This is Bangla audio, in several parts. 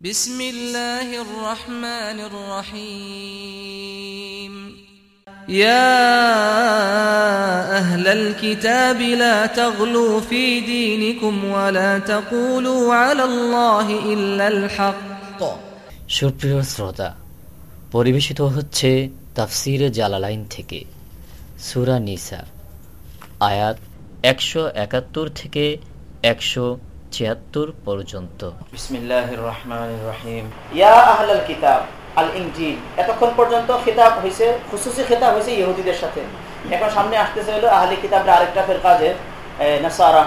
بسم الله الرحمن الرحيم يا أهل الكتاب لا تغلوا في دينكم ولا تقولوا على الله إلا الحق সুপ্রিয় শ্রোতা পরিবেশিত হচ্ছে তাফসিরে জালালাইন থেকে সুরা নিসা আয়াত একশো একাত্তর থেকে একশো ছিয়াত্তর পর্যন্ত। বিসমিল্লাহির রহমানির রহিম ইয়া আহলাল কিতাব আল ইনজিল এতক্ষণ পর্যন্ত খিতাব হয়েছে খুসুসি খিতাব হয়েছে ইহুদিদের সাথে। এখন সামনে আসতেছে হলো আহলি কিতাবরা আরেকটা ফের কাজে নাসারা।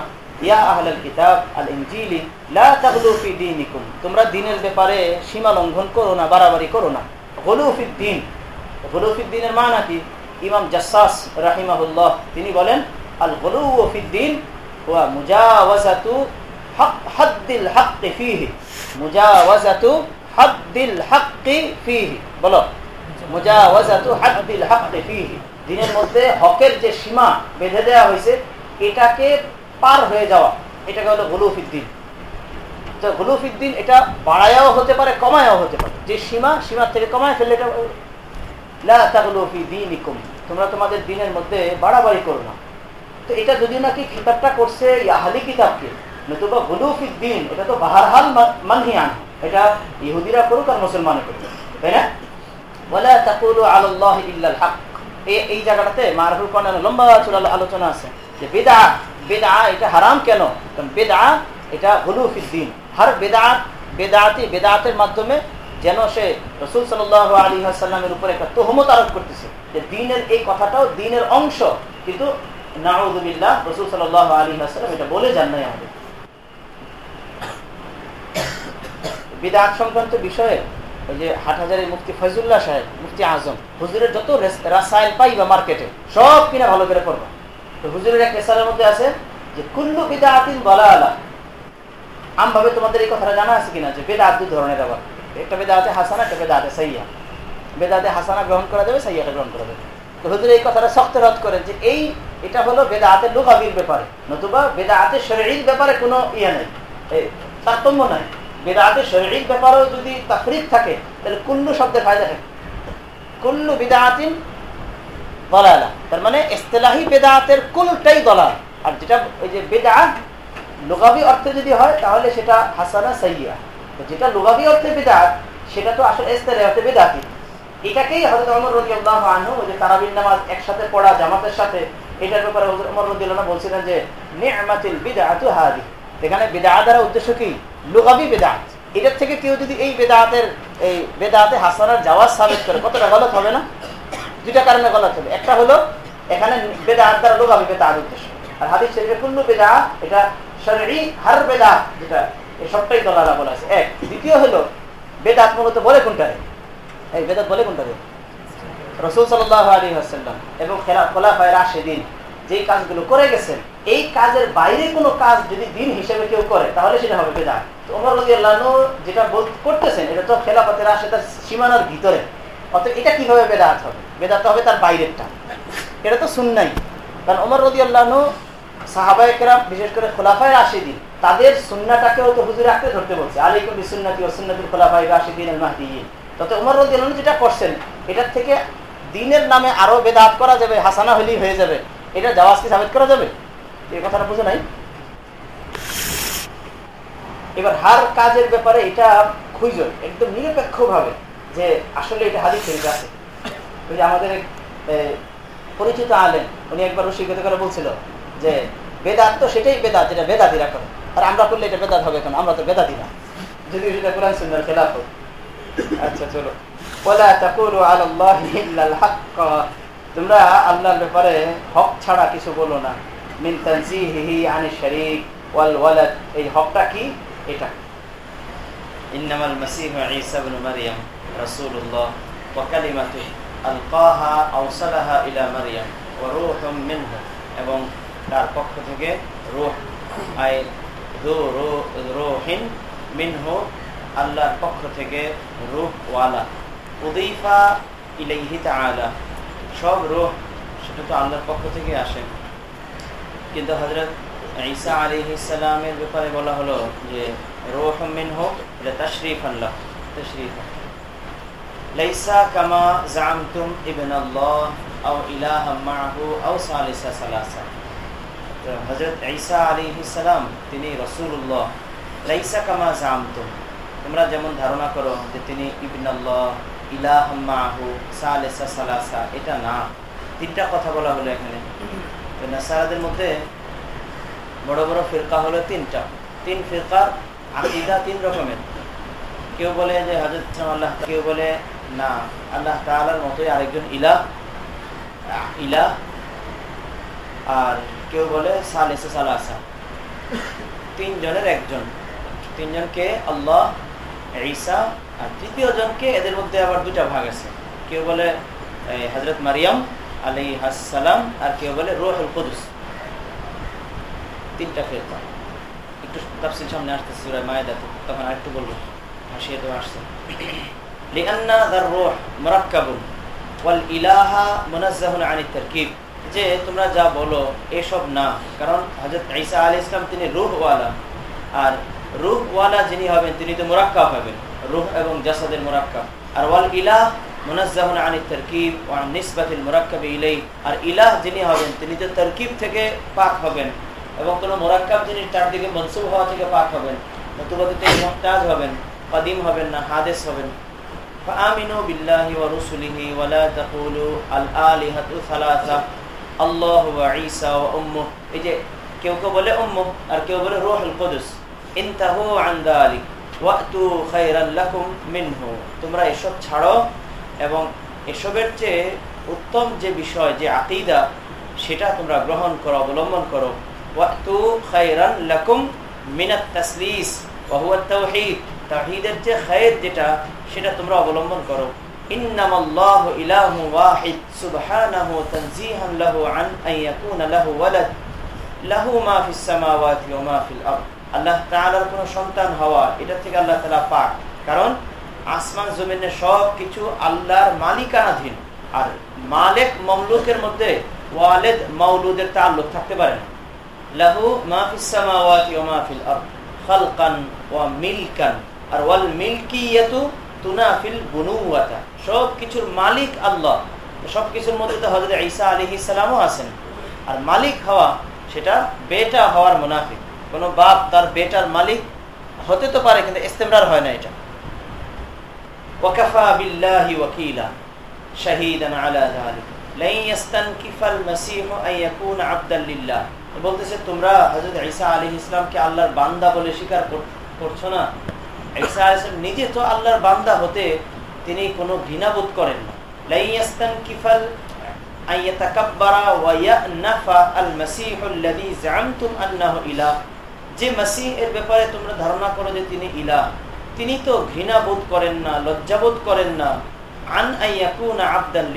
ইয়া আহলাল কিতাব আল ইনজিলি লা তাগলু ফি দীনিকুম। তোমরা দিনের ব্যাপারে সীমা লঙ্ঘন করো না, বাড়াবাড়ি করো না। গলু ফি দ্বীন গলু ফি দ্বীনের মানে কি? ইমাম জাসসাস রাহিমাহুল্লাহ, তিনি বলেন আল গলু ফি দ্বীন ওয়া মুজাওয়াজাতু হাদ্দিল হাক্কি ফিহি। মুজাওয়াজাতু হাদ্দিল হাক্কি ফিহি। বলো। মুজাওয়াজাতু হাদ্দিল হাক্কি ফিহি। দিনের মধ্যে হকের যে সীমা বেঁধে দেওয়া হয়েছে, এটাকে পার হয়ে যাওয়া, এটাকে হলো গুলুফিদ্দিন। তো গুলুফিদ্দিন এটা বাড়ায়াও হতে পারে, কমায়াও হতে পারে। যে সীমা, সীমার থেকে কমায় ফেললে এটা তোমরা তোমাদের দিনের মধ্যে বাড়াবাড়ি করো না। তো এটা যদি নাকি খেতাবটা করছে ইয়াহালি কিতাবকে নতুবা গুলুফিদ্দিন এটা তো মানহিয়ান। এটা ইহুদিরা করুক আর করুক। তাই না? মাধ্যমে যেন সে রসুল সাল আলী উপরে একটা তহমত আরোপ করতেছে যে দিনের এই কথাটাও দিনের অংশ। কিন্তু নাউদুবিল্লাহ রসুল সাল আলী সাল্লাম এটা বলে যান নাই আমাদের। বিদাত সংক্রান্ত বিষয়ে ওই যে হাট হাটহাজারের মুফতি ফজুল্লাহ সাহেব, মুফতি আজম, হুজুরের যত রাসায়ন পাই বা মার্কেটে, সব কিনা ভালো করে পড়বা। তো হুজুরের এক রেসারের মধ্যে আছে যে, কুল্লু বিদাতিন বলা আলা আমভাবে তোমাদের এই কথাটা জানা আছে কিনা? যে, বেদাত দু ধরনের আবার একটা বেদা বেদাতে হাসানা, একটা বেদাতে সাইয়া। বেদাতে হাসানা গ্রহণ করা যাবে, সাইয়াটা গ্রহণ করা যাবে। তো হুজুর এই কথাটা শক্ত রদ করেন যে, এই, এটা হলো বেদাতের লুকাবির ব্যাপারে। নতুবা বেদাতে শরীর ব্যাপারে কোনো ইয়ে নেই। তারতম্য নাই। বেদাতের শরীরিক ব্যাপারেও যদি তাফরিক থাকে, তাহলে কুল্লু শব্দের ফায়দা থাকে কুল্লু বিদাতিন দলালা। তার মানে ইস্তেলাহি বেদাতের কুলটাই দলাল। আর যেটা ওই যে বেদাত, লোগাবি অর্থে যদি হয়, তাহলে সেটা হাসানা সাইয়া যেটা লোগাবি অর্থে বেদাত, সেটা তো আসলে ইস্তেলাহি অর্থে বেদাতি। এটাকেই হজরত অমর রদি আল্লাহ আনহু যে তারাবিন নামাজ একসাথে পড়া, জামাতের সাথে, এটার ব্যাপারে হজরত অমর রদি আল্লাহ বলছিলেন যে, নি'মাতিল বিদআতু হাদি এখানে বেদাত দ্বারা উদ্দেশ্য কি? লুগাবি বেদাত। এটার থেকে কেউ যদি এই বেদাতের, এই বেদাতে হাসানার যাওয়ার সাবেক করে কতটা গলত হবে না? দুইটা কারণে গলত হবে। একটা হলো, এখানে বেদাত দ্বারা লুগাবি বেদাত উদ্দেশ্য। আর হাদিস শরীফে কুল্লু বেদা এটা শরীরই হার বেদাত, যেটা এই সবটাই দলালা বলা আছে। এক। দ্বিতীয় হলো, বেদাত মূলত বলে কোনটারে এই বেদাত বলে কোনটা কোনটারে রসুল সাল্লাহ আলী আসাল্লাম এবং খেলা খোলা খোলাফায় রাশেদিন। যেই কাজগুলো করে গেছেন, এই কাজের বাইরে কোনো কাজ যদি দিন হিসেবে কেউ করে, তাহলে সেটা হবে বেদা ওমর আল্লাহ যেটা করতেছেন, এটা তো খেলাফতের আসে তার সীমানার ভিতরে। অত এটা কীভাবে বেদাত হবে? বেদাত হবে তার বাইরেরটা। এটা তো শুননাই কারণ ওমর রদি আল্লাহ সাহাবায়কেরা বিশেষ করে খোলাফায় রাশেদিন, তাদের সুন্নাটাকেও তো হুজুর রাখতে ধরতে বলছে। আলিকুম বিসুন্নাতি ও সুন্নাতুল খোলাফাই রাশেদিন মাহদিন তবে ওমর আল্লাহ যেটা করছেন, এটার থেকে দিনের নামে আরও বেদাত করা যাবে, হাসানা হলেই হয়ে যাবে। এটা জাওয়াজ কি সাবেত করা যাবে? এই কথাটা বুঝে নাই? এবার হার কাজের ব্যাপারে এটা খুঁজো একদম নিরপেক্ষ ভাবে যে আসলে এটা হাদিস শরীফ আছে। ওই যে আমাদের পরিচিত আলেন উনি একবার অস্বীকৃত করে বলছিল যে বেদাত তো সেটাই বেদাত যেটা বেদাতিরা করে। আর আমরা করলে এটা বেদাত হবে কেন? আমরা তো বেদাতি না। যদি সেটা কোরআন সুন্দর খেলাফ আচ্ছা চলো। ওলা তাকুরু আলাল্লাহ ইল্লাল হক তোমরা আল্লাহর ব্যাপারে হক ছাড়া কিছু বলো না। মিন তানজিহি আনি শরীক ওয়াল ওয়ালাদ। এই হকটা কি? এটা। ইন্নামাল মাসীহু ঈসা ইবনে মারইয়াম রাসূলুল্লাহ, ওয়া কালিমাতু আলকাহা আওসালাহা ইলা মারইয়াম ওয়া রূহুম মিনহু। এবং তার পক্ষ থেকে রূহ আই দু রূহিন মিনহু, আল্লাহর পক্ষ থেকে রূহ ওয়ালা উদিফা ইলাইহি তাআলা। সব রোহ, সেটা তো আল্লাহর পক্ষ থেকে আসে। কিন্তু হজরত ঈসা আলী ইসালামের ব্যাপারে বলা হলো যে, রোহ মিনহু এটা তাশরীফান লাহু তাশরীফান লাইসা কামা জামতুম সালিসা সালাসা। হযরত ঈসা তিনি রাসূলুল্লাহ। লাইসা কামা জামতুম তোমরা যেমন ধারণা করো যে তিনি ইবনাল্লাহ এটা না। তিনটা কথা বলা হলো এখানে। নাসারাদের মধ্যে বড় বড় ফিরকা হলো তিনটা। তিন ফিরকার আকিদা তিন রকমের। কেউ বলে যে হজরত আল্লাহ কেউ বলে না। আল্লাহ তালার মতোই আরেকজন ইলা ইলা আর কেউ বলে সালেসে সালাসা। তিনজনের একজন। তিনজনকে আল্লাহ ঈসা আর তৃতীয় জনকে এদের মধ্যে আবার দুটা ভাগ আছে। কেউ বলে হজরত মারিয়াম আলী হাসালাম আর কেউ বলে রোহুল কুদুস। তিনটা ফেরকা। একটু তাফসিল সামনে আসতেছে সুরায় মায়েদাতে তখন আরেকটু বলব। হাসিয়ে তো আসছে। যে তোমরা যা বলো, এসব না। কারণ হযরত ঈসা আলাইহিস ইসলাম তিনি রূহওয়ালা। আর রুহওয়ালা যিনি হবেন, তিনি তো মুরাক্কাব হবেন। রূহ এবং জাসাদের মুরাক্কাব আর ওয়াল ইলাহ মুনাজ্জাহুন আনিত তারকিব ওয়া আন নিসবাতিল মুরাক্কাবি ইলাই আর ইলাহ যিনি হবেন তিনি তো তারকিব থেকে পাক হবেন এবং কোনো মোরাক্কাব জিনিস তার দিকে মনসুব হওয়া থেকে পাক হবেন নতুবাদিতে মহতাজ হবেন কদিম হবেন না হাদেস হবেন فآمنوا بالله ورسله ولا تقولوا الآلهة ثلاثة الله وعيسى وأمه এই যে কেউ কেউ বলে উম্মু আর কেউ বলে রূহুল কুদুস ইনতাহু আন যালিক তোমরা এসব ছাড়ো এবং এসবের চেয়ে উত্তম যে বিষয়, যে আকীদা, সেটা তোমরা গ্রহণ করো, অবলম্বন করো। ওয়াতু অবলম্বন করো। লাহু আন লাহু আল্লাহ তাআলার কোনো সন্তান হওয়া, এটা থেকে আল্লাহ তাআলা পাক। কারণ আসমান, জমিনে সব কিছু আল্লাহর মালিকানাধীন। আর মালিক মামলুকের মধ্যে ওয়ালিদ মাউলুদের তাল্লুক থাকতে পারে না। লাহু মা ফিস সামাওয়াতি ওয়া মা আরদ খালকান ওয়া মিলকান। আর ওয়াল মিলকিয়াতু তুনাফিল বুনুওয়াতা। সব কিছুর মালিক আল্লাহ। সব কিছুর মধ্যে তো হযরত ঈসা আলাইহিস সালামও আছেন। আর মালিক হওয়া, সেটা বেটা হওয়ার মুনাফিক। কোনো বাপ তার বেটার মালিক হতে তো পারে, কিন্তু ইস্তেমরার হয় না এটা। বলতেছে, তোমরা ঈসা আল্লাহর বান্দা বলে স্বীকার করছ না? ঈসা নিজে তো আল্লাহর বান্দা হতে তিনি কোনো ঘৃণাবোধ করেন না। লাই ইয়াস্তানকিফাল আন ওয়া আল মাসীহ আল্লাযী আন্নাহু ইলাহ। যে মাসিহ এর ব্যাপারে তোমরা ধারণা করো যে তিনি ইলা তিনি তো ঘৃণা বোধ করেন না লজ্জাবোধ করেন না। আন আইয়াকুনা আবদান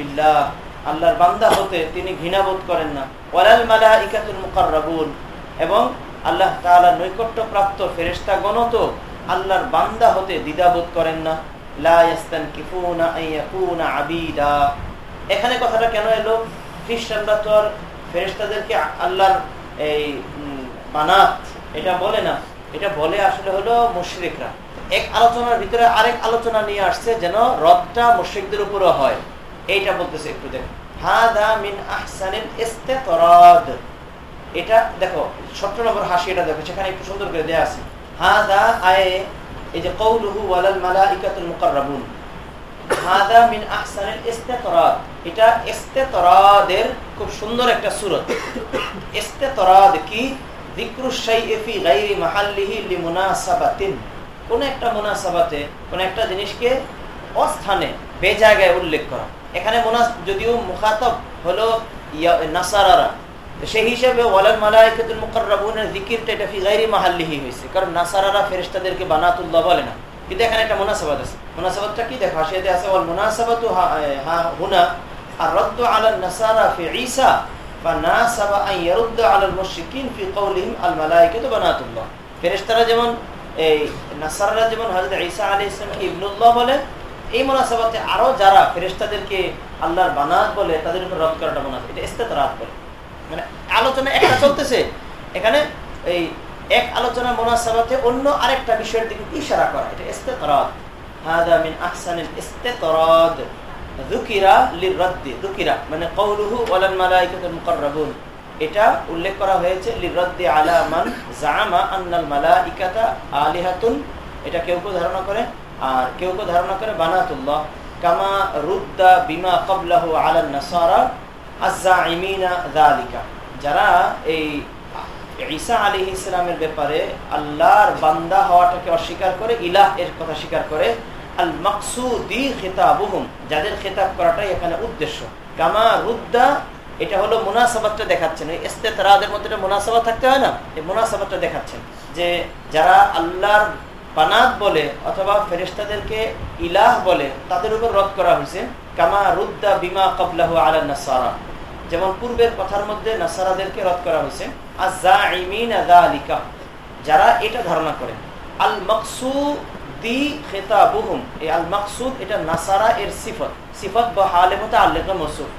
আল্লাহর বান্দা হতে তিনি ঘৃণা বোধ করেন না। ওয়ালাল মালাইকাতুল মুকাররাবুন, এবং আল্লাহ তাআলা নৈকট্য প্রাপ্ত ফেরেশতাগণ তো আল্লাহর বান্দা হতে দ্বিধাবোধ করেন না। লা ইয়াস্তানকিফুনা আইয়াকুনা আবিদা। এখানে কথাটা কেন এলো? খ্রিস্টানরা তো আর ফেরেশতাদেরকে আল্লাহর এই বানাত এটা বলে না। এটা বলে আসলে হলো মুশরিকরা। এক আলোচনার ভিতরে আরেক আলোচনা নিয়ে আসছে যেন রদটা মুশরিকদের উপরও হয়। এইটা বলতেছে একটু দেখো। দেখো 17 নম্বর হাসি এটা দেখো, সেখানে একটু সুন্দর করে আয়ে, এই যে ওয়ালাল মিন খুব সুন্দর একটা সূরত। কি? কোন একটা মুনাসাবাতে, কোন একটা জিনিসকে অস্থানে উল্লেখ করা। এখানে যদিও মুখাতব হলো নাসারারা। সেই হিসেবে ওয়ালাল মুকাররাবুনের এটা মাহাল্লিহি কারণ নাসারারা ফেরেশতাদেরকে বানাতুল্লাহ বলে না। কিন্তু এখানে একটা মুনাসাবাত আছে। মুনাসাবাতটা কি? দেখো, হাসিয়াতে আছে, ওয়াল হা হুনা আর নাসারা ফি ঈসা। বানাত বলে, তাদের রদ করাটা বলে। মানে আলোচনা একটা এখানে এই এক আলোচনা মোনাসাবাতে অন্য আরেকটা বিষয়ের দিকে ইশারা করা, এটা ইস্তেতরাদ হাদা মিন যুকিরা মানে এটা উল্লেখ করা হয়েছে, লিরদ্দি আলা আলিহাতুন। এটা কেউ কেউ ধারণা করে, আর কেউ কেউ ধারণা করে বানাতুল্লাহ। কামা রুদ্দা বিমা কবলাহু আলান নাসারা আজ্জাইমিনা যালিকা। যারা এই ঈসা আলী ইসলামের ব্যাপারে আল্লাহর বান্দা হওয়াটাকে অস্বীকার করে, ইলাহ এর কথা স্বীকার করে আল মকসুদি খেতাবুহুম, যাদের খেতাব করাটাই এখানে উদ্দেশ্য। কামা রুদ্দা, এটা হলো মুনাসাবাতটা দেখাচ্ছেন। এই ইস্তেতরাদের মধ্যে একটা মুনাসাবাত থাকতে হয় না? এই মুনাসাবাতটা দেখাচ্ছেন যে যারা আল্লাহর বানাত বলে অথবা ফেরেস্তাদেরকে ইলাহ বলে, তাদের উপর রদ করা হয়েছে। কামা রুদ্দা বিমা কবলাহ আলা নাসারা। যেমন পূর্বের কথার মধ্যে নাসারাদেরকে রদ করা হয়েছে। যারা এটা ধারণা করে। আল মকসুদি খেতাবুহুম এই আল মকসুদ এটা নাসারা এর সিফত। সিফত বা হালে মতো আল্লেখ মসুফ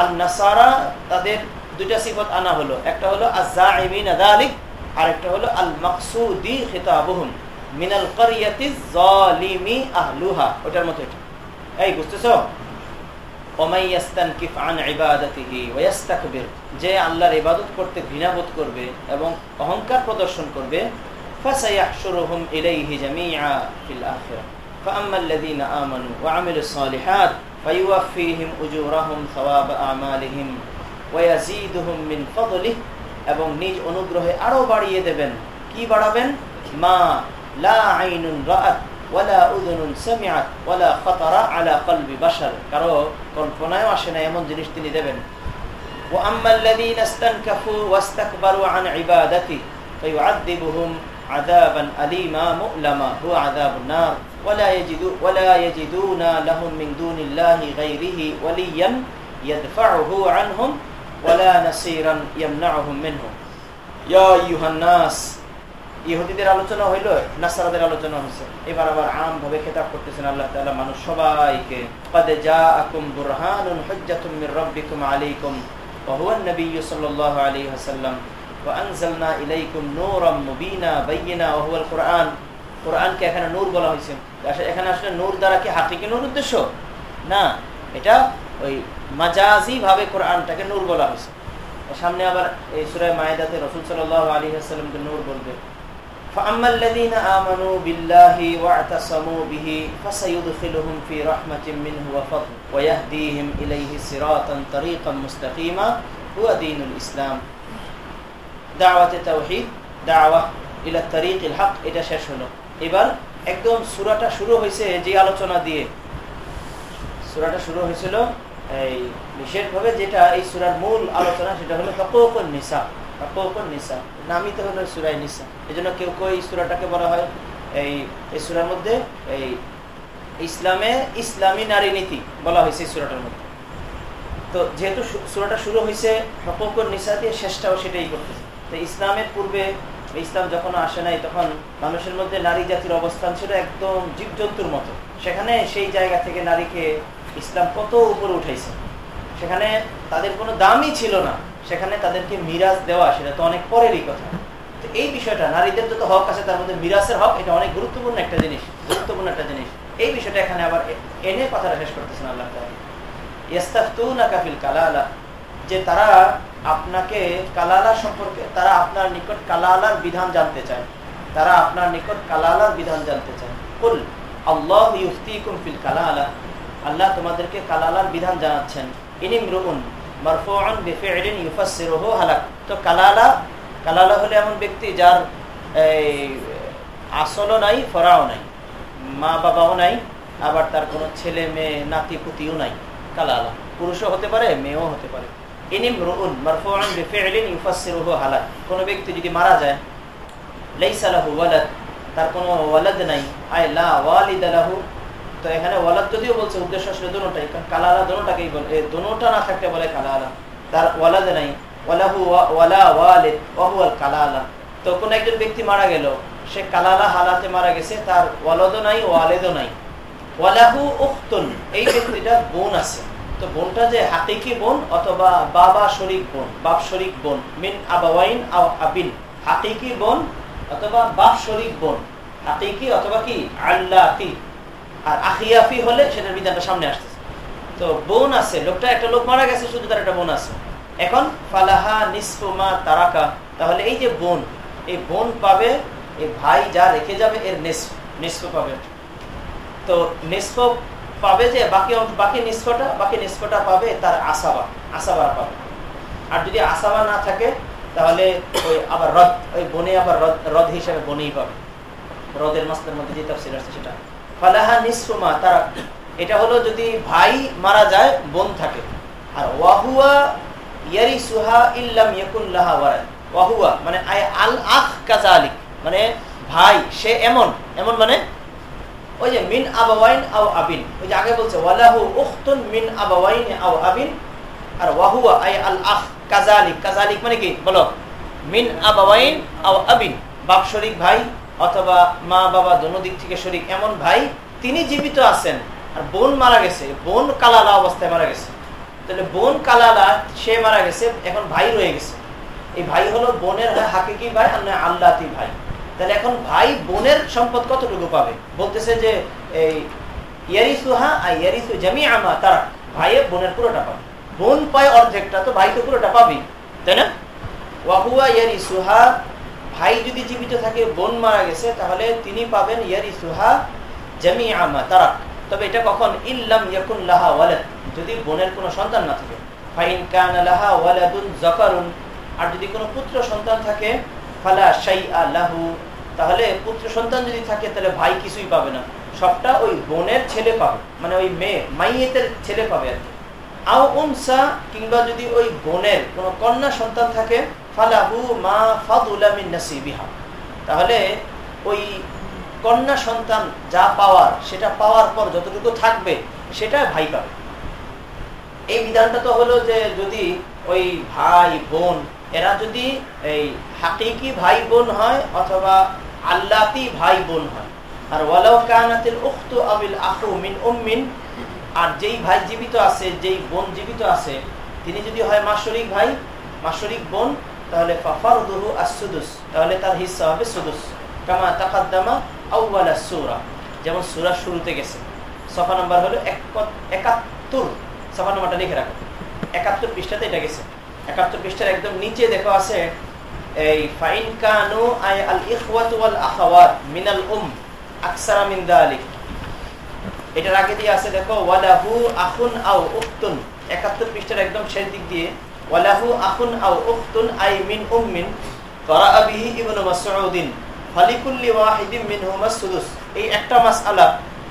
আল নাসারা তাদের দুইটা সিফত আনা হলো। একটা হলো আজাইমিন আদালিক আর একটা হলো আল মকসুদি খেতাবুহুম। মিনাল করিয়াতি জালিমি আহলুহা। ওটার মতো এটা। এই, বুঝতেছো? যে আল্লাহর ইবাদত করতে ঘৃণাবোধ করবে এবং অহংকার প্রদর্শন করবে ইলাইহি জামিআ ফিল আখিরাহ فأما الذين آمنوا وعملوا الصالحات فيوفيهم أجورهم ثواب أعمالهم ويزيدهم من فضله এবং নিজ অনুগ্রহে আরো বাড়িয়ে দেবেন কি বাড়াবেন মা লা আইনুন রাআত ওয়ালা উযুনুন সামিআত ওয়ালা খাতারা আলা কলবি বাশার কারো কল্পনায় আসে না এমন জিনিস তিনি দেবেন وأما الذين استنكفوا واستكبروا عن عبادتي فيعذبهم عذابا أليما مؤلما هو عذاب النار ولا يجدون ولا يجدون لهم من دون الله غيره وليا يدفعه عنهم ولا نصيرا يمنعهم منه يا أيها الناس ইহুদিদের আলোচনা হইলো নাসারাদের আলোচনা হয়েছে এবার আবার আম ভাবে খেতাব করতেছেন আল্লাহ তাআলা মানুষ সবাইকে قد جاءكم برهان حجة من ربكم عليكم وهو النبي صلى الله عليه وسلم وانزلنا اليكم نورا مبينا بينا وهو القرآن কোরআনকে এখানে নূর বলা হয়েছে এখানে আসলে নূর দ্বারা কি হাকিকি নূর উদ্দেশ্য না এটা ওই মাজাজি ভাবে কোরআনটাকে নূর বলা হয়েছে সামনে আবার এই সুরায় মায়েদাতে রসুল সাল্লাহ আলী আসসালামকে নূর বলবে فأما الذين آمنوا بالله واعتصموا به فسيدخلهم في رحمة منه وفضل ويهديهم إليه صراطا طريقا مستقيما هو دين الإسلام দাওয়াতে তাওহিদ, দাওয়া ইলা তারিক ইল হক, এটা শেষ হলো। এবার একদম সুরাটা শুরু হয়েছে যে আলোচনা দিয়ে। সুরাটা শুরু হয়েছিল এই বিশেষভাবে যেটা এই সুরার মূল আলোচনা, সেটা হলো হকোকর নিসা হকোকর নিসা, নামিতে হলো সুরাই নিসা। এই জন্য কেউ কেউ এই সুরাটাকে বলা হয় এই এই সুরার মধ্যে এই ইসলামে ইসলামী নারী নীতি বলা হয়েছে এই সুরাটার মধ্যে। তো যেহেতু সুরাটা শুরু হয়েছে হকোকর নিসা দিয়ে, শেষটাও সেটাই করতেছে। ইসলামের পূর্বে ইসলাম যখন আসে নাই, তখন মানুষের মধ্যে নারী জাতির অবস্থান ছিল একদম জীবজন্তুর মতো। সেখানে সেই জায়গা থেকে নারীকে ইসলাম কত উপরে উঠাইছে? সেখানে তাদের কোনো দামই ছিল না। সেখানে তাদেরকে মিরাজ দেওয়া, সেটা তো অনেক পরেরই কথা। তো এই বিষয়টা, নারীদের যত হক আছে, তার মধ্যে মিরাজের হক, এটা অনেক গুরুত্বপূর্ণ একটা জিনিস, গুরুত্বপূর্ণ একটা জিনিস। এই বিষয়টা এখানে আবার এনে কথাটা শেষ করতেছেন আল্লাহ কাফিল কালালা, যে তারা আপনাকে কালালা সম্পর্কে, তারা আপনার নিকট কালালার বিধান জানতে চায়। তারা আপনার নিকট কালালার বিধান জানতে চায়। আল্লাহ ফিল কালালা। আল্লাহ তোমাদেরকে কালালার বিধান জানাচ্ছেন। বিফিইলিন ইউফাসসিরুহু হালাক। তো কালালা কালালা হলে এমন ব্যক্তি যার আসলও নাই, ফরাও নাই। মা বাবাও নাই, আবার তার কোনো ছেলে, মেয়ে, নাতি, পুতিও নাই। কালালা, পুরুষও হতে পারে, মেয়েও হতে পারে। কোনো ব্যক্তি যদি মারা যায়, লাইসা লাহু ওয়ালাদ, তার কোনো ওয়ালাদ নাই, আই লা ওয়ালিদা লাহু। তো এখানে ওয়ালাদ যদিও বলছে, উদ্দেশ্য আসলে দোনোটাই কারণ কালালা দোনোটাকেই বলে দোনোটা না থাকতে বলে কালালা। তার ওয়ালাদ নাই, ওয়ালাহু ওয়ালা ওয়ালিদ ওয়াহুয়াল কালালা। তো কোন একজন ব্যক্তি মারা গেল, সে কালালা হালাতে মারা গেছে, তার ওয়ালাদও নাই, ওয়ালেদও নাই। ওয়ালাহু উখতুন, এই ব্যক্তিটার বোন আছে। তো বোনটা যে হাকিকি বোন অথবা বাবা শরিক বোন, বাপ শরিক বোন? মিন আবাওয়াইন আবিন। হাকিকি বোন অথবা বাপ শরিক বোন? হাকিকি অথবা কি? আল্লাহি আর আখিয়াফি হলে সেটার বিধানটা সামনে আসতেছে। তো বোন আছে, লোকটা একটা লোক মারা গেছে, শুধু তার একটা বোন আছে। এখন ফালাহা নিসফুমা তারাকা। তাহলে এই যে বোন, এই বোন পাবে, এই ভাই যা রেখে যাবে, এর নিসফ নিসফ পাবে। তো নিসফ পাবে যে বাকি বাকি নিষ্ফটা বাকি নিষ্ফটা পাবে তার আসাবা আসাবারা পাবে। আর যদি আসাবা না থাকে, তাহলে ওই আবার রদ, ওই বনে আবার রদ রদ হিসাবে বনেই পাবে। রদের মাসের মধ্যে যে তাফসির আসছে সেটা। ফালাহা নিসফুমা তারা, এটা হলো যদি ভাই মারা যায়, বোন থাকে। আর ওয়াহুয়া ইয়ারি সুহা ইল্লাম ইয়াকুল্লাহা ওয়ারাদ। ওয়াহুয়া মানে আই আল আখ কাজা আলিক মানে ভাই, সে এমন এমন মানে ওই যে মিন আবাওয়াইন আও আবিন। ওই যে আগে বলছে, ওয়ালাহু উখতুন মিন আবাওয়াইন আও আবিন, আর ওয়াহুয়া আই আল আখ কাজালিক কাজালিক মানে কি? বলো। মিন আবাওয়াইন আও আবিন। বাপ শরিক ভাই অথবা মা বাবা দোনো দিক থেকে শরিক এমন ভাই, তিনি জীবিত আছেন, আর বোন মারা গেছে। বোন কালালা অবস্থায় মারা গেছে। তাহলে বোন কালালা, সে মারা গেছে, এখন ভাই রয়ে গেছে। এই ভাই হলো বোনের হাকিকি ভাই আর আল্লাতি ভাই। তাহলে এখন ভাই বোনের সম্পদ কতটুকু পাবে? বলতেছে যে এই ইয়ারিসুহা আর ইয়ারিসু জামি তারা ভাইয়ের বোনের পুরোটা পাবে। বোন পায় অর্ধেকটা, তো ভাই তো পুরোটা পাবেই, তাই না? ওয়াহুয়া ইয়ারিসুহা, ভাই যদি জীবিত থাকে, বোন মারা গেছে, তাহলে তিনি পাবেন ইয়ারিসুহা জামি আমা তারা তবে এটা কখন? ইল্লাম ইয়াকুন লাহা ওয়ালাদ, যদি বোনের কোনো সন্তান না থাকে। ফাইন কান লাহা ওয়ালাদুন জাকারুন আর যদি কোনো পুত্র সন্তান থাকে তাহলে পুত্র সন্তান যদি থাকে, তাহলে ভাই কিছুই পাবে না। সবটা ওই বোনের ছেলে পাবে মানে ওই মেয়ে, মাইয়েতের ছেলে পাবে আর কি। আও উনসা, কিংবা যদি ওই বোনের কোনো কন্যা সন্তান থাকে, ফালাহু মা ফাদুলামিন নাসিবিহা। তাহলে ওই কন্যা সন্তান যা পাওয়ার, সেটা পাওয়ার পর যতটুকু থাকবে, সেটা ভাই পাবে। এই বিধানটা তো হলো যে যদি ওই ভাই, বোন এরা যদি এই হাকিকি ভাই বোন হয় অথবা আল্লাতি ভাই বোন হয়। আর ওয়ালাউ কানাতিল উখতু আবিল আখু মিন উম্মিন, আর যেই ভাই জীবিত আছে, যেই বোন জীবিত আছে, তিনি যদি হয় মাসরিক ভাই মাসরিক বোন, তাহলে ফাফারদুহু আস-সুদুস, তাহলে তার হিস্সা হবে সুদুস। কামা তাকাদ্দামা আউওয়ালা সূরা। যেমন সূরা শুরুতে গেছে। সফা নাম্বার হলো একাত্তর। সফা নাম্বারটা লিখে রাখো। একাত্তর পৃষ্ঠাতে এটা গেছে। একাত্তর পৃষ্ঠার একদম নিচে দেখো আছে, এই, ফাইন কানু আই আল ইখওয়াত ওয়াল আখাওয়াত মিনাল উম, আকসারা মিন দালিক। এটার আগে দিয়ে আছে দেখো, ওয়ালাহু আখুন আও উখতুন। একাত্তর পৃষ্ঠার একদম শেষ দিক দিয়ে, ওয়ালাহু আখুন আও উখতুন আই মিন উম্মিন, করাআ বিহি ইবনু মাসউদিন, ফালিকুল্লি ওয়াহিদিন মিনহুমা সুদুস। এই একটা মাসআলা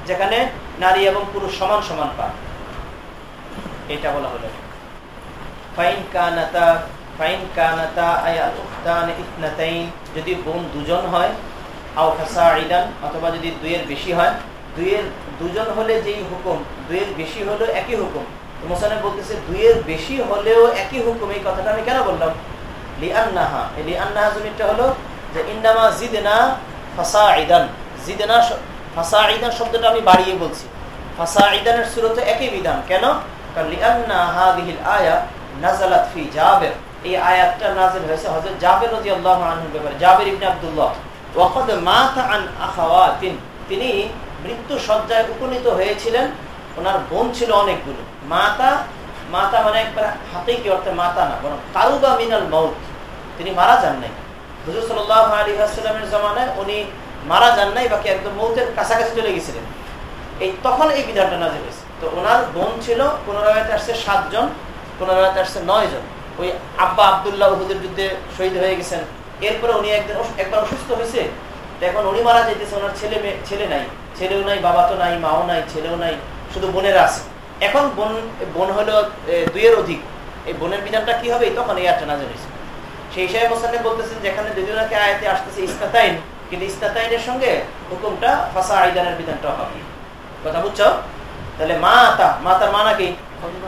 যেখানে নারী এবং পুরুষ সমান সমান পায়। এটা বলা হলো। ফাইন কানাতা ফাইন কানাতা আয়াল উখতান যদি বোন দুজন হয়, আও ফাসাইদান অথবা যদি দুইয়ের বেশি হয়, দুইয়ের, দুজন হলে যেই হুকুম, দুইয়ের বেশি হলেও একই হুকুম। মোসানে বলতেছে, দুইয়ের বেশি হলেও একই হুকুম, এই কথাটা আমি কেন বললাম? লিআন্নাহা, এই লিআন্নাহা জমিটা হলো যে, ইন্নামা জিদনা ফাসাইদান জিদনা ফাসাইদান শব্দটা আমি বাড়িয়ে বলছি। ফাসাইদানের সুরতে একই বিধান। কেন? কারণ লিআন্না হাদিহিল আয়া নাজালাত ফি জাবের। এই আয়াতটা নাজিল হয়েছে হযরত জাবের রাদিয়াল্লাহু ব্যাপারে। জাবের ইবনে আব্দুল্লাহ। ওয়াকাদ মাতা আন আখাওয়াতিন। তিনি মৃত্যু সজ্জায় উপনীত হয়েছিলেন। ওনার বোন ছিল অনেকগুলো। মাতা মাতা মানে একবার হাতে কি অর্থে মাতা না, বরং কারুবা মিনাল মৌত তিনি মারা যান নাই। হুজুর সাল্লাহ আলী আসসালামের জমানায় উনি মারা যান নাই, বাকি একদম মৌতের কাছাকাছি চলে গেছিলেন। এই তখন এই বিধানটা নাজিল হয়েছে। তো ওনার বোন ছিল পুনরায় আসছে সাতজন। কোন রায়তে আসছে নয় জন। ওই আব্বা আবদুল্লাহ উহুদের যুদ্ধে শহীদ হয়ে গেছেন। এরপরে উনি একদিন একবার অসুস্থ হয়েছে। এখন উনি মারা যেতেছে ওনার ছেলে ছেলে নাই। ছেলেও নাই, বাবা তো নাই, মাও নাই, ছেলেও নাই, শুধু বোনেরা আছে। এখন বোন বোন হলো দুইয়ের অধিক। এই বোনের বিধানটা কি হবে তখন এই আটটা নাজর হয়েছে সেই হিসাবে মোসানে বলতেছেন যেখানে দুজনকে আয়াতে আসতেছে ইস্তাতাইন। কিন্তু ইস্তাতাইনের সঙ্গে হুকুমটা ফাঁসা আইদানের বিধানটা হবে। কথা বুঝছ? তাহলে মাতা মাতার মানা কি?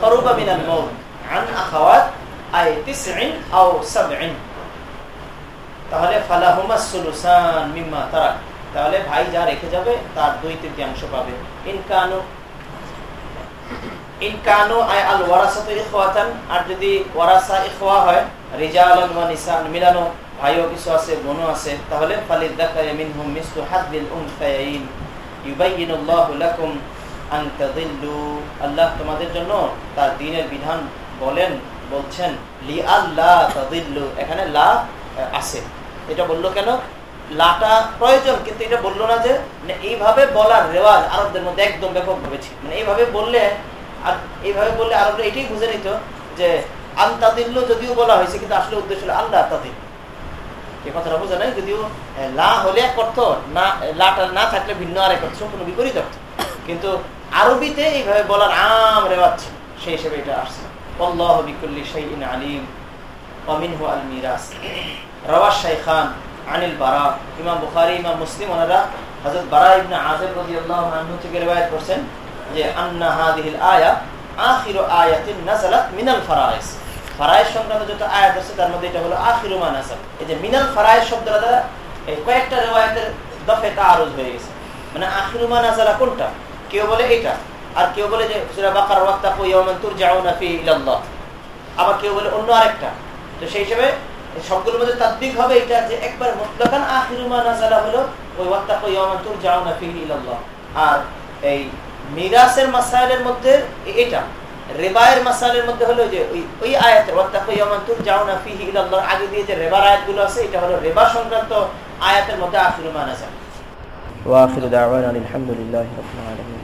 করুবা মিনাল মৌত। আন আখাওয়াত আই তাহলে ফালাহুমা সুলুসান মিম্মা তারা তাহলে ভাই যা রেখে যাবে, তার দুই তৃতীয়াংশ পাবে। ইনকানু ইনকানু আই আল আর যদি ওয়ারাসা ইখওয়া হয়, রিজালান ওয়া নিসান মিলানো। ভাইও কিছু আছে, বোনও আছে। তাহলে ফালিদ দাকারে মিনহুম মিসলু হাদবিল উনসায়াইন। ইউবাইয়িনুল্লাহু লাকুম আন তাদিল্লু। আল্লাহ তোমাদের জন্য তার দ্বীনের বিধান বলেন, বলছেন লি আল্লাহ তাদিল্লু এখানে লা আছে। এটা বলল কেন? লাটা প্রয়োজন, কিন্তু এটা বলল না যে মানে এইভাবে বলার রেওয়াজ আরবদের মধ্যে একদম ব্যাপকভাবে ছিল। মানে এইভাবে বললে, আর এইভাবে বললে আরবরা এটাই বুঝে নিত যে আন্তাদিল্লু যদিও বলা হয়েছে, কিন্তু আসলে উদ্দেশ্য হলো আল্লাহ তাদিল এ কথাটা বোঝা নাই যদিও লা হলে এক অর্থ, না লাটা না থাকলে ভিন্ন আর এক অর্থ সম্পূর্ণ বিপরীত অর্থ। কিন্তু আরবিতে এইভাবে বলার আম রেওয়াজ সেই হিসেবে এটা আসছে। ইবনে আযিব রাদিয়াল্লাহু আনহু থেকে রিওয়ায়াত করছেন যে, আন্না হাদিহিল আয়া আখিরু আয়াতিন মিনাল ফারাইস। ফারাইস সংক্রান্ত যত আয়াত আছে, তার মধ্যে এটা হলো আখিরু মা এই যে মিনাল ফারাইস শব্দটা দ্বারা এই কয়েকটা রিওয়ায়াতের দফে তাআরুজ হয়ে গেছে। মানে আখিরু মা কোনটা? কেউ বলে এটা আর কেউ বলে যে সূরা বাকারা ফি আবার কেউ বলে অন্য আরেকটা। তো সেই হিসেবে সবগুলোর মধ্যে তাদ্বিক হবে এটা যে একবার মুতলাকান আখিরু মা নাযালা হলো, ওই ওয়াত্তাকু ইয়াওমান তুরজাউনা ফিহি ইলাল্লাহ। আর এই মিরাসের মাসাইলের মধ্যে এটা, রেবায়ের মাসাইলের মধ্যে হলো যে ওই আয়াতের ওয়াত্তাকু ইয়াওমান তুরজাউনা ফিহি ইলাল্লাহ, আগে দিয়ে যে রেবার আয়াতগুলো আছে, এটা হলো রেবা সংক্রান্ত আয়াতের মধ্যে আখিরু মা নাযালা। ওয়া আখিরু দাওয়ানা আলহামদুলিল্লাহি রাব্বিল আলামিন।